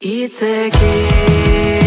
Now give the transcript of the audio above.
Itzekin